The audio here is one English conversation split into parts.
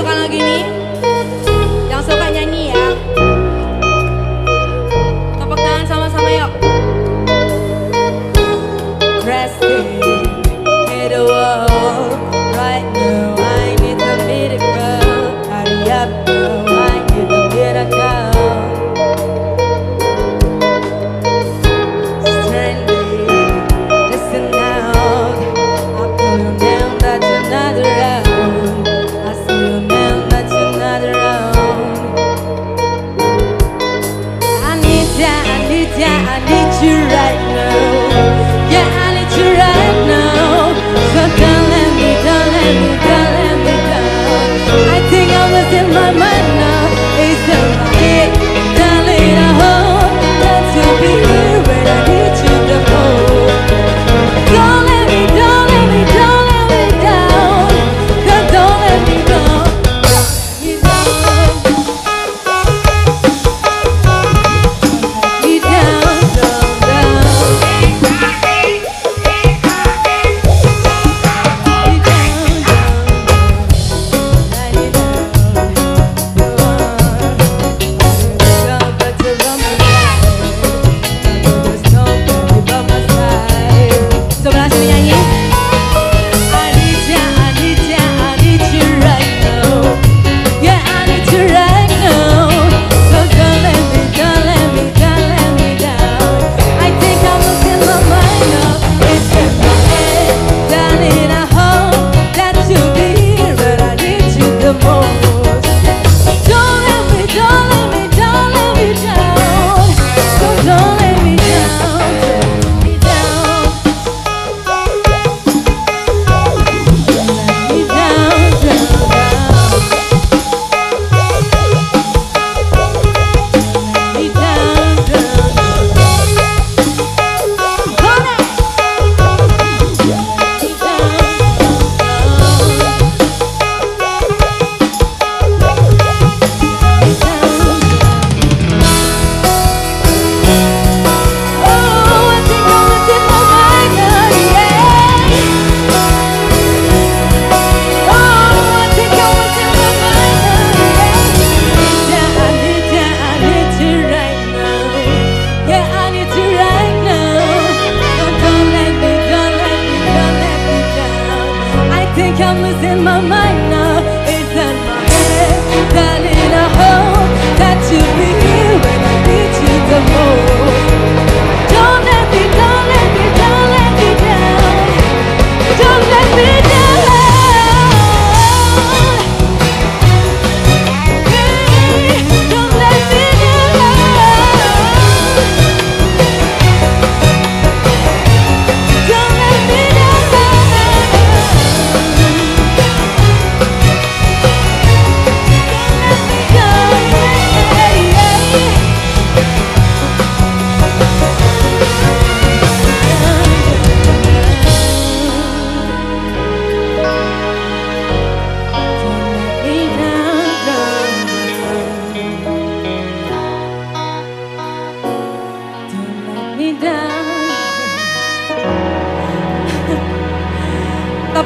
suka lagu ini? Yeah, I need you right now. I'm losing my mind now. It's in my head. That That is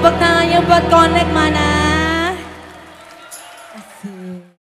pakanya pat connect mana